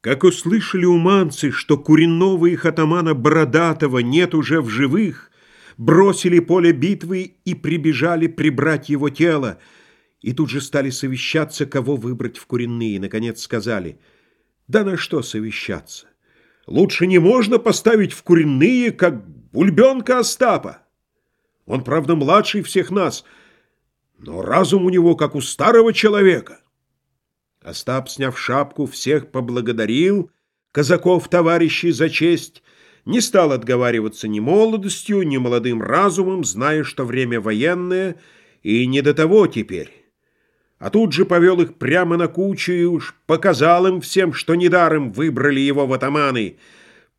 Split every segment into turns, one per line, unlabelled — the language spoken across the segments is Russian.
Как услышали уманцы, что Куренного их атамана Бородатого нет уже в живых, бросили поле битвы и прибежали прибрать его тело, и тут же стали совещаться, кого выбрать в Куренные. Наконец сказали, да на что совещаться? Лучше не можно поставить в Куренные, как бульбенка Остапа. Он, правда, младший всех нас, но разум у него, как у старого человека. Остап, сняв шапку, всех поблагодарил, казаков товарищей за честь, не стал отговариваться ни молодостью, ни молодым разумом, зная, что время военное, и не до того теперь. А тут же повел их прямо на кучу и уж показал им всем, что недаром выбрали его в атаманы.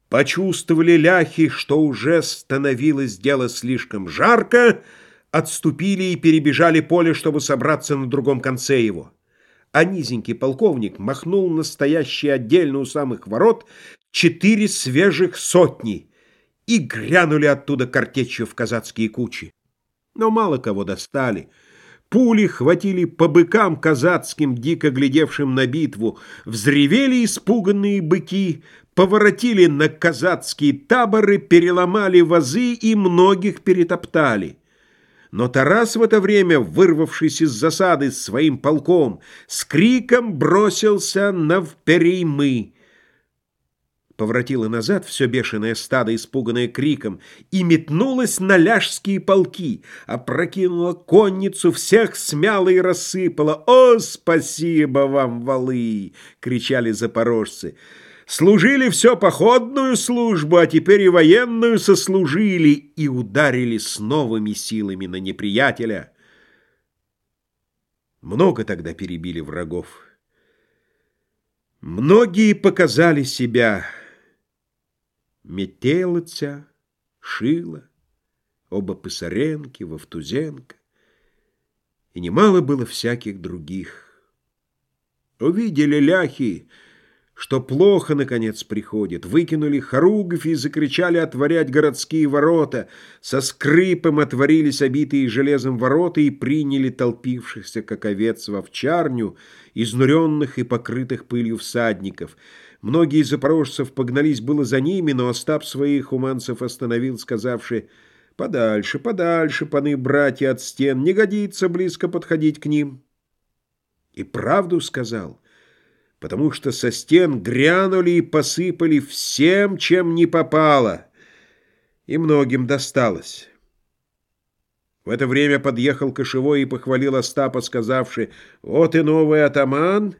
Почувствовали ляхи, что уже становилось дело слишком жарко, отступили и перебежали поле, чтобы собраться на другом конце его а низенький полковник махнул настоящие отдельно у самых ворот четыре свежих сотни и грянули оттуда картечью в казацкие кучи. Но мало кого достали. Пули хватили по быкам казацким, дико глядевшим на битву, взревели испуганные быки, поворотили на казацкие таборы, переломали вазы и многих перетоптали. Но Тарас в это время, вырвавшись из засады своим полком, с криком бросился на впереймы. Поворотило назад все бешеное стадо, испуганное криком, и метнулось на ляжские полки, опрокинула конницу, всех смяла и рассыпала. «О, спасибо вам, валы!» — кричали запорожцы. Служили все походную службу, а теперь и военную сослужили и ударили с новыми силами на неприятеля. Много тогда перебили врагов. Многие показали себя. Метелыця, Шила, оба Писаренки, Вовтузенко. И немало было всяких других. Увидели ляхи, что плохо, наконец, приходит. Выкинули хоругвь и закричали отворять городские ворота. Со скрипом отворились обитые железом ворота и приняли толпившихся, как овец, в овчарню, изнуренных и покрытых пылью всадников. Многие запорожцев погнались было за ними, но Остап своих уманцев остановил, сказавши «Подальше, подальше, паны братья от стен, не годится близко подходить к ним». И правду сказал потому что со стен грянули и посыпали всем, чем не попало, и многим досталось. В это время подъехал кошевой и похвалил Остапа, сказавши, «Вот и новый атаман,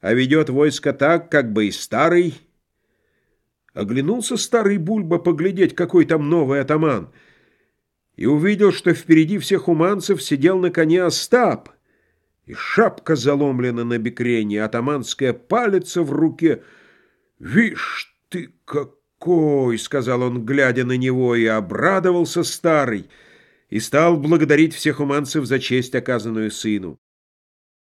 а ведет войско так, как бы и старый». Оглянулся старый Бульба поглядеть, какой там новый атаман, и увидел, что впереди всех уманцев сидел на коне Остап — и шапка заломлена на бекрене, атаманская палица в руке. «Вишь ты какой!» — сказал он, глядя на него, и обрадовался старый, и стал благодарить всех уманцев за честь, оказанную сыну.